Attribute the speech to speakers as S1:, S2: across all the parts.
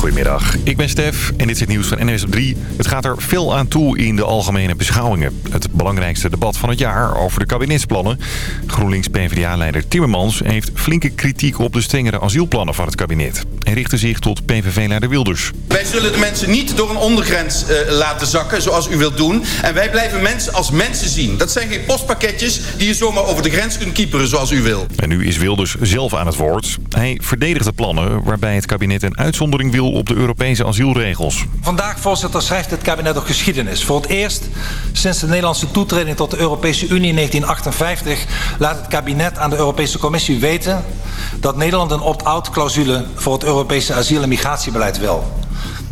S1: Goedemiddag, ik ben Stef en dit is het nieuws van NWS op 3. Het gaat er veel aan toe in de algemene beschouwingen. Het belangrijkste debat van het jaar over de kabinetsplannen. GroenLinks-PVDA-leider Timmermans heeft flinke kritiek op de strengere asielplannen van het kabinet. En richtte zich tot PVV-leider Wilders.
S2: Wij zullen de mensen niet door een ondergrens uh, laten zakken zoals u wilt doen. En wij blijven mensen als mensen zien. Dat zijn geen postpakketjes die je zomaar over de grens kunt kieperen zoals u wil.
S1: En nu is Wilders zelf aan het woord. Hij verdedigt de plannen waarbij het kabinet een uitzondering wil op de Europese asielregels.
S3: Vandaag, voorzitter, schrijft het kabinet ook geschiedenis. Voor het eerst sinds de Nederlandse toetreding tot de Europese Unie in 1958... laat het kabinet aan de Europese Commissie weten... dat Nederland een opt-out clausule voor het Europese asiel- en migratiebeleid wil.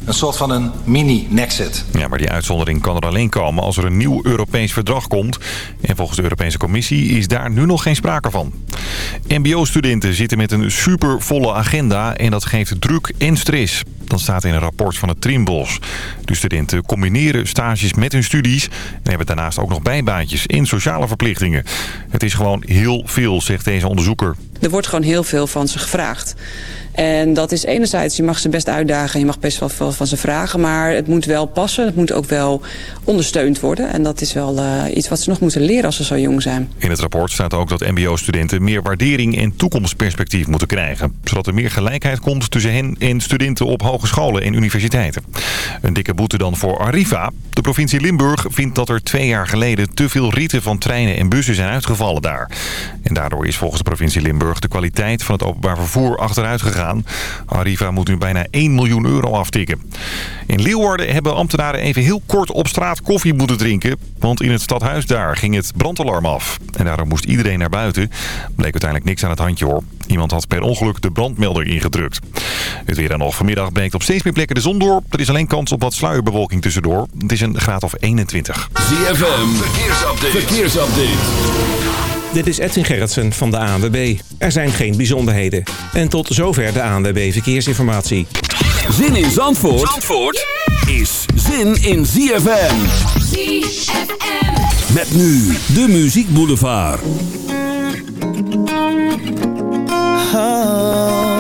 S3: Een soort van een mini-nexit.
S1: Ja, maar die uitzondering kan er alleen komen als er een nieuw Europees verdrag komt. En volgens de Europese Commissie is daar nu nog geen sprake van. MBO-studenten zitten met een supervolle agenda en dat geeft druk en stress. Dat staat in een rapport van het Trimbos. De studenten combineren stages met hun studies... en hebben daarnaast ook nog bijbaantjes en sociale verplichtingen. Het is gewoon heel veel, zegt deze onderzoeker.
S4: Er wordt gewoon heel veel van ze gevraagd. En dat is enerzijds, je mag ze best uitdagen, je mag best wel veel van ze vragen, maar het moet wel passen, het moet ook wel ondersteund worden. En dat is wel uh, iets wat ze nog moeten leren als ze zo jong zijn.
S1: In het rapport staat ook dat mbo-studenten meer waardering en toekomstperspectief moeten krijgen. Zodat er meer gelijkheid komt tussen hen en studenten op hogescholen en universiteiten. Een dikke boete dan voor Arriva. De provincie Limburg vindt dat er twee jaar geleden te veel ritten van treinen en bussen zijn uitgevallen daar. En daardoor is volgens de provincie Limburg de kwaliteit van het openbaar vervoer achteruit gegaan. Arriva moet nu bijna 1 miljoen euro aftikken. In Leeuwarden hebben ambtenaren even heel kort op straat koffie moeten drinken. Want in het stadhuis daar ging het brandalarm af. En daarom moest iedereen naar buiten. Bleek uiteindelijk niks aan het handje hoor. Iemand had per ongeluk de brandmelder ingedrukt. Het weer dan nog. Vanmiddag breekt op steeds meer plekken de zon door. Er is alleen kans op wat sluierbewolking tussendoor. Het is een graad of 21.
S5: ZFM, verkeersupdate. verkeersupdate.
S6: Dit is Edwin Gerritsen van de ANWB. Er zijn geen bijzonderheden. En tot zover de ANWB Verkeersinformatie.
S5: Zin in Zandvoort, Zandvoort is zin in ZFM. ZFM. Met nu de Muziek Boulevard. Oh.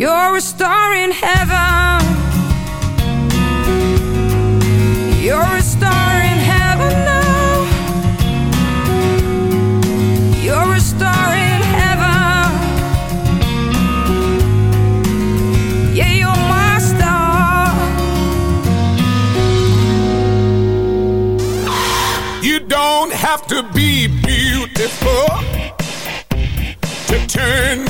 S7: You're a
S8: star in heaven. You're a star in heaven now. You're a star in heaven. Yeah, you're my star.
S9: You don't have to be beautiful to turn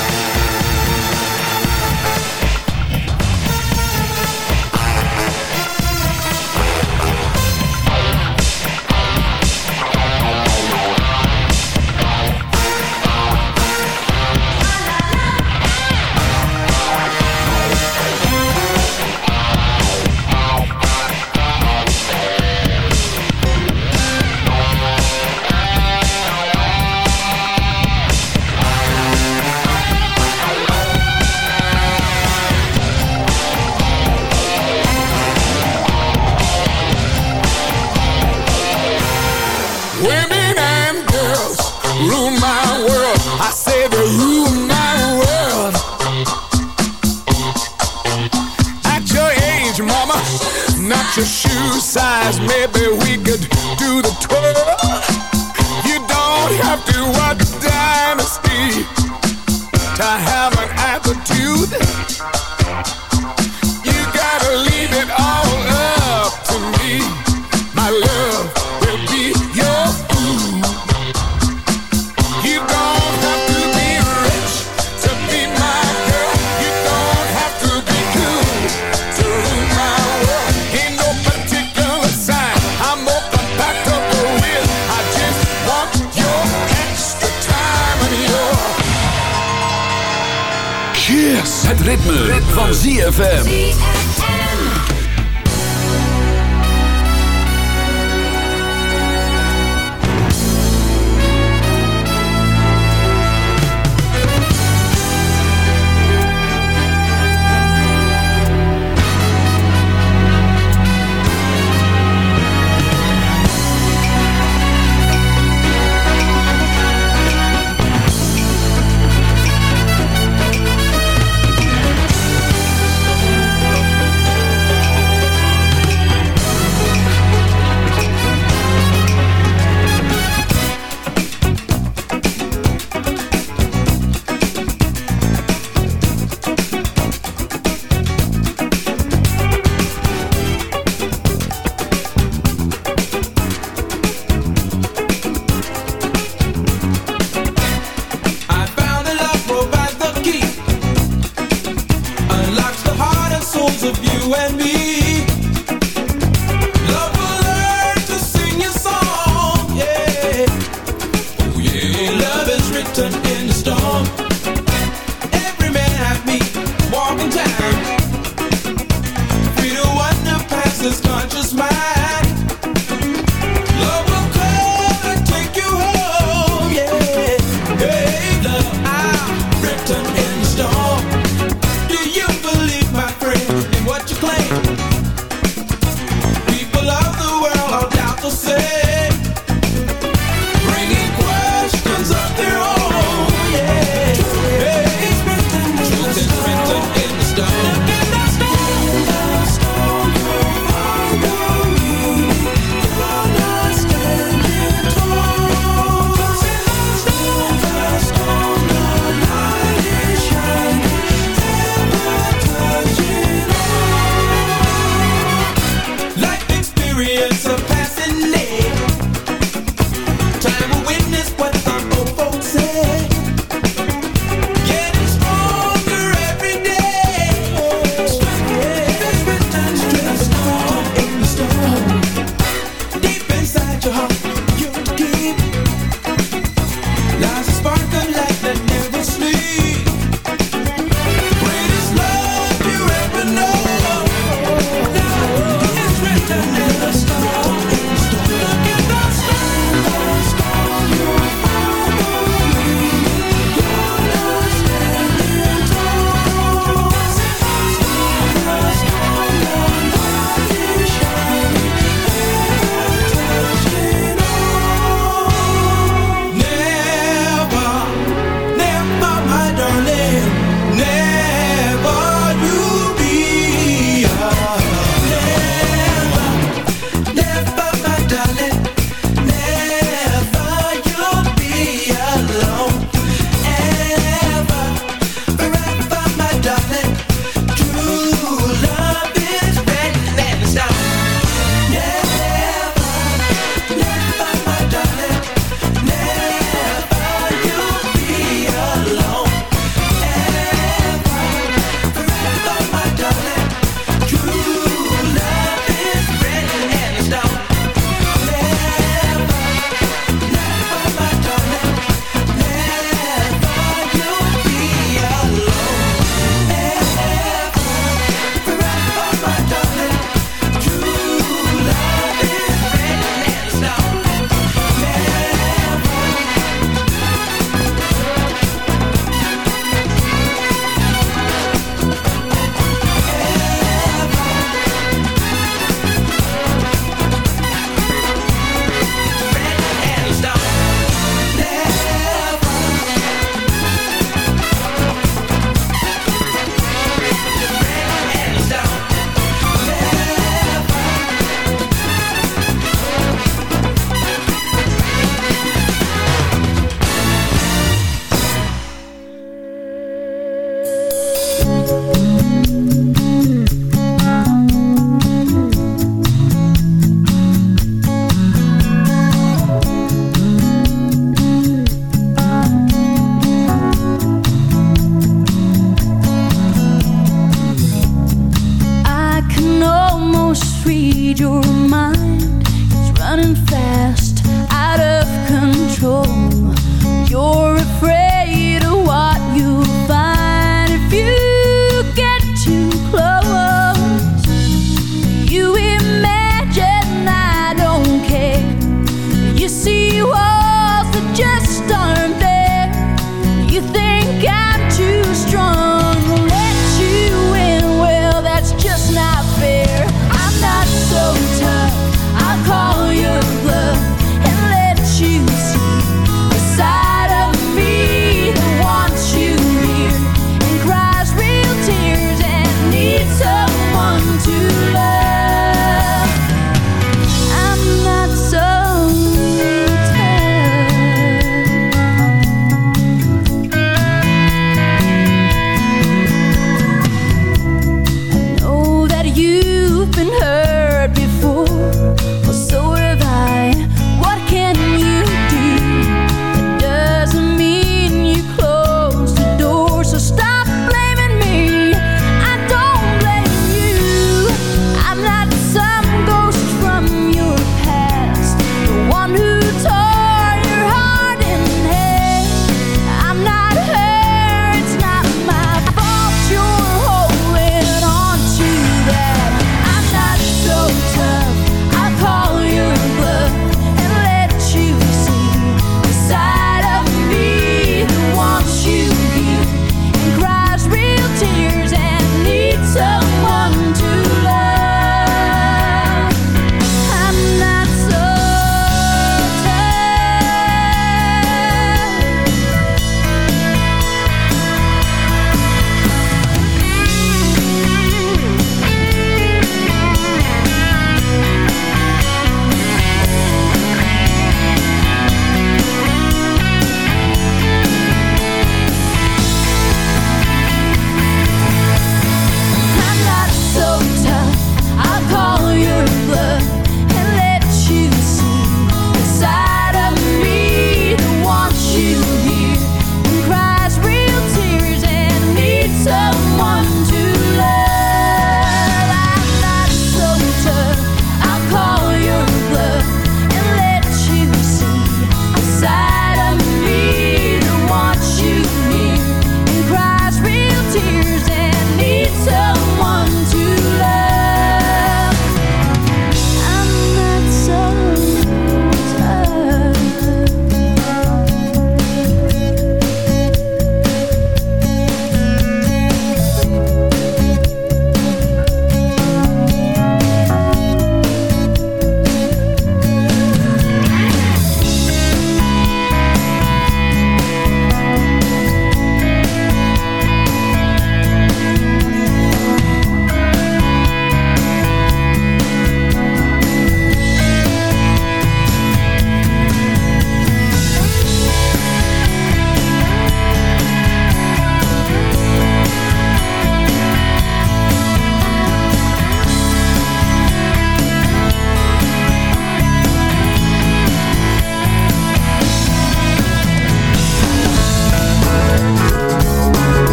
S5: Yes. Het ritme, van ZFM.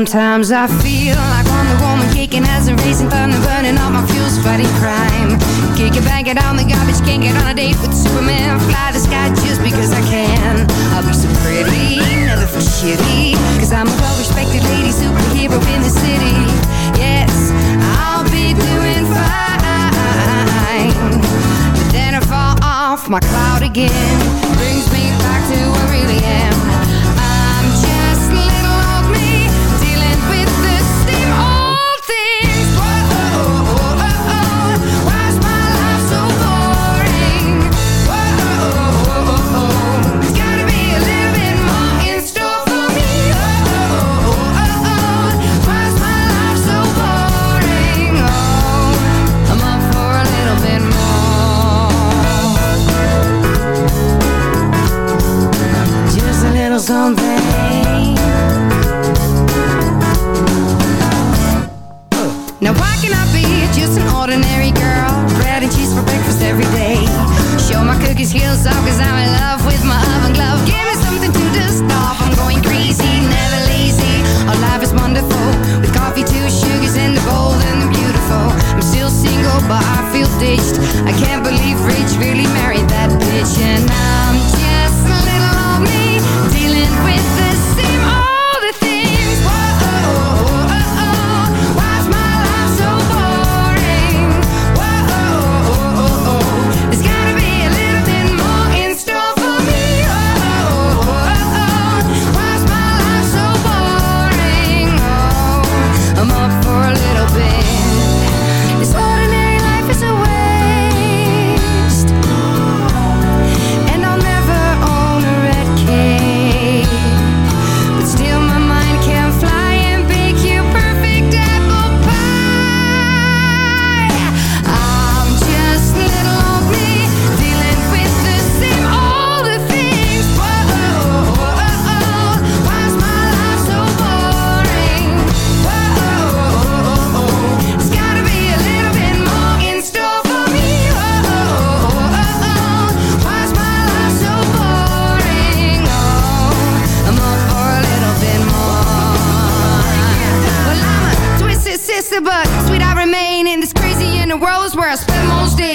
S10: Sometimes I feel something.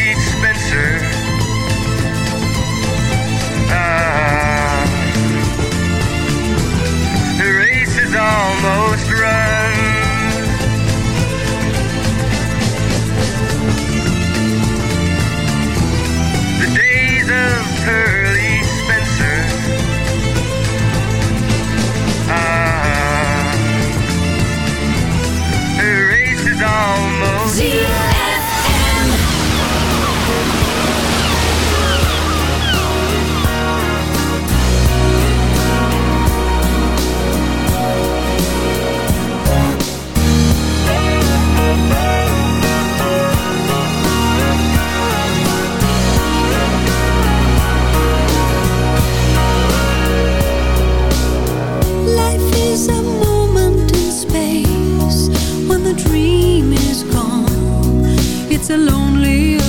S11: Pearly Spencer. Ah, the race is almost run.
S12: so
S13: lonely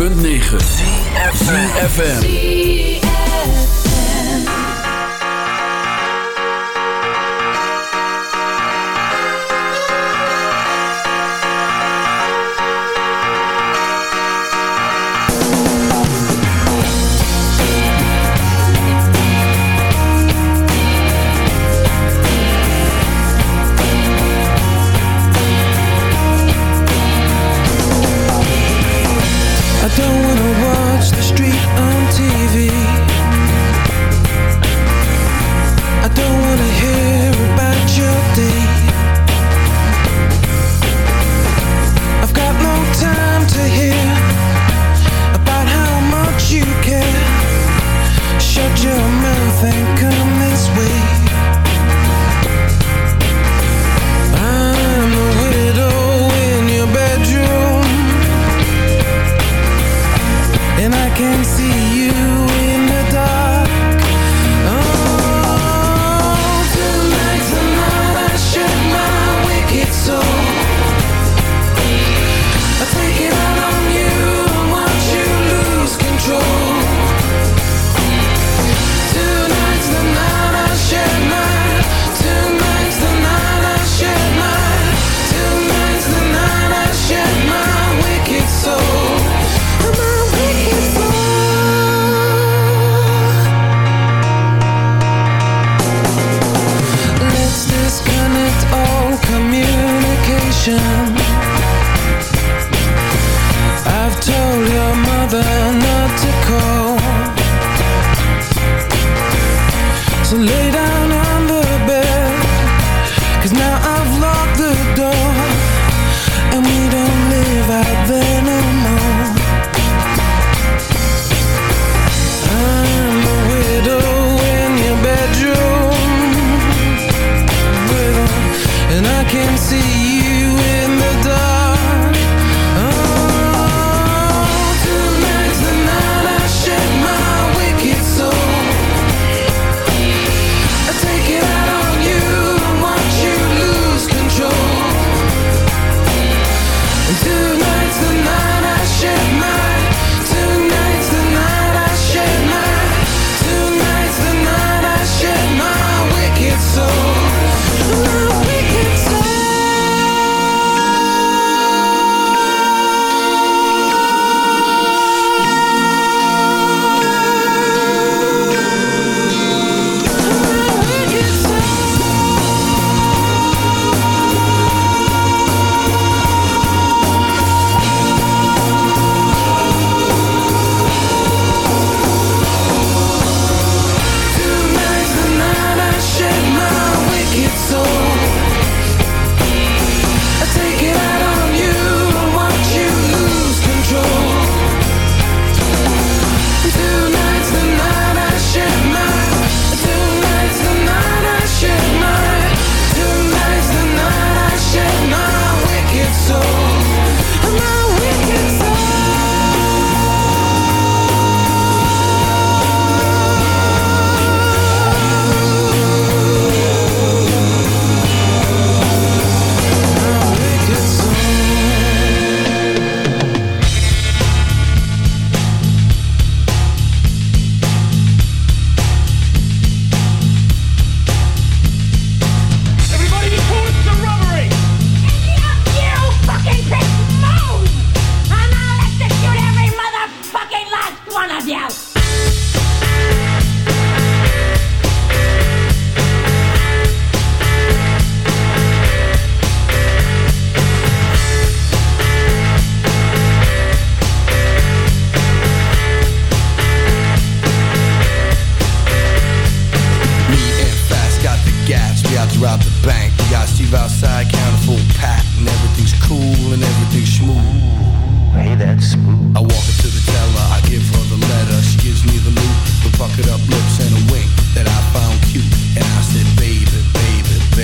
S13: 106.9 FM.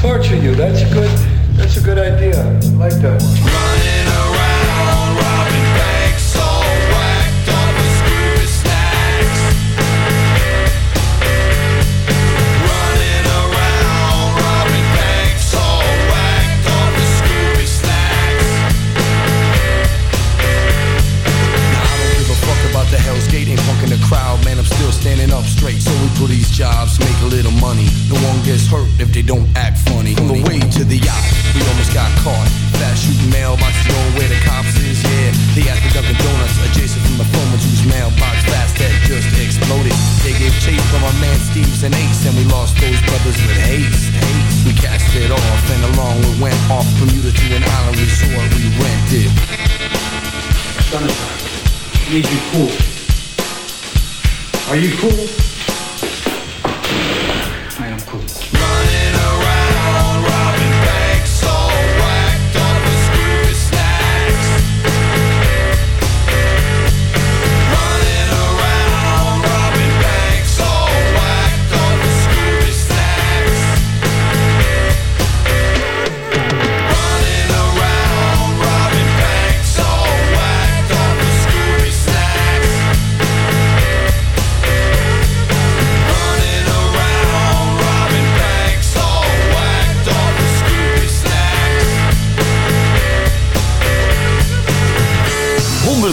S14: Torture you, that's a good, that's a good idea. I like that.
S15: Running
S16: standing up straight. So we do these jobs, make a little money. No one gets hurt if they don't act funny. On the way to the yacht, we almost got caught. Fast shooting mailboxes, knowing where the cops is. Yeah, they at the Dunkin' Donuts, adjacent from the Foreman's whose mailbox fast that just exploded. They gave chase from our man Steve's and Ace, and we lost those brothers with haste. haste. We cast it off, and along we went off Bermuda to an island resort we rented.
S14: Sunshine, need you cool. Are you cool?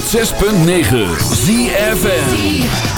S17: 106.9 ZFN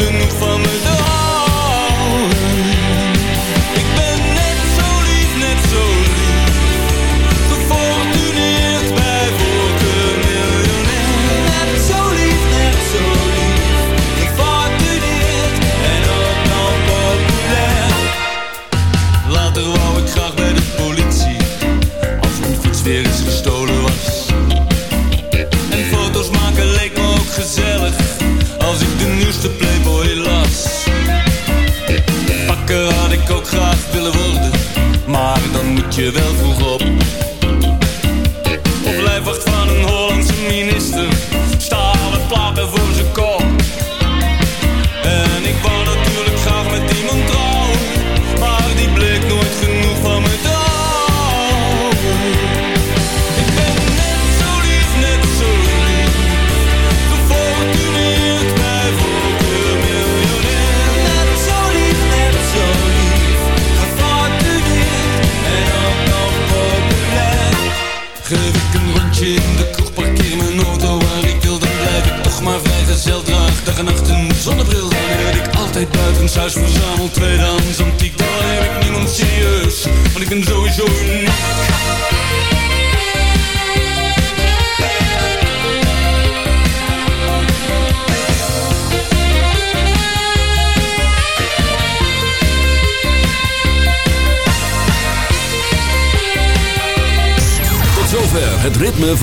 S18: genoeg van me.